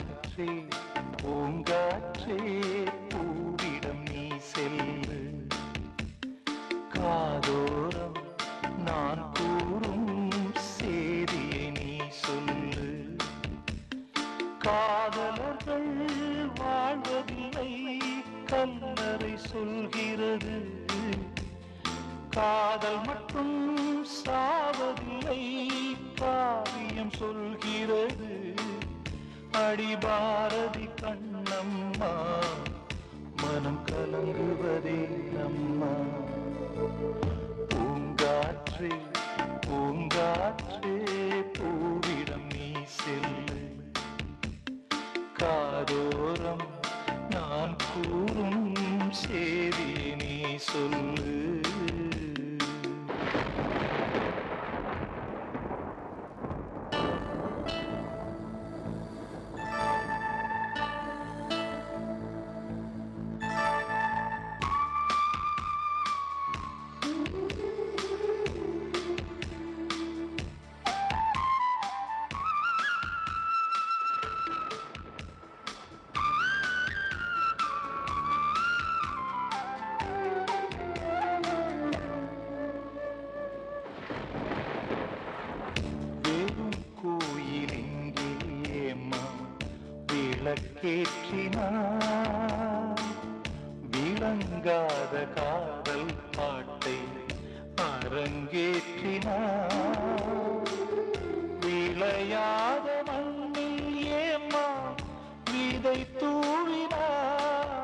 பூங்காற்றே பூங்காற்றே பூவிடம் நீ செல்லு காதோரம் நான் கூறும் சேதியை நீ சொல்லு. காதலர்கள் வாழ்வதில்லை கல்லறை சொல்கிறது. காதல் மட்டும் சாவதில்லை காவியம் சொல்கிறது. அடிபாரதி கண்ணம்மா. மனம் கலங்குவதே அம்மா. பூங்காற்றே பூங்காற்றே பூவிடம் நீ செல்லு. காதோரம் நான் கூறும் சேதி நீ சொல்லு. விளக்கேற்றினார். விளங்காத காதல் பாட்டை அரங்கேற்றினார். விளையாத மண்ணில் ஏமா விதை தூவினாய்.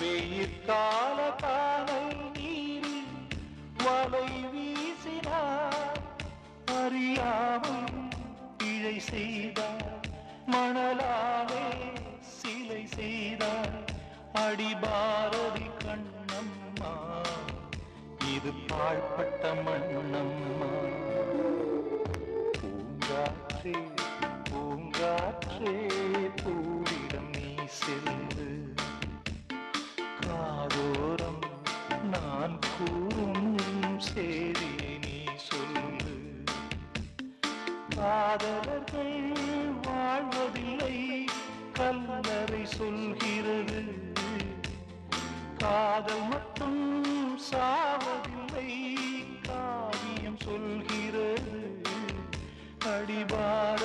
வெயிற்கால காலை நீரி வலை வீசினார் அறியாமல் இழை செய்தார் மணலாவே சிலை செய்தார் அடிபாரதி கண்ணம்மா. இது பாழ்பட்ட மண்ணம்மா. பூங்காற்றே பூங்காற்றே பூவிடம் நீ சென்று. காதோரம் நான் கூறும் செய்தியை நீ சொல்லு. காதலர்கள் வாழ்வதில்லை கல்லறை சொல்கிறது. காதல் மட்டும் சாவதில்லை காவியம் சொல்கிறது. அடிபாரதி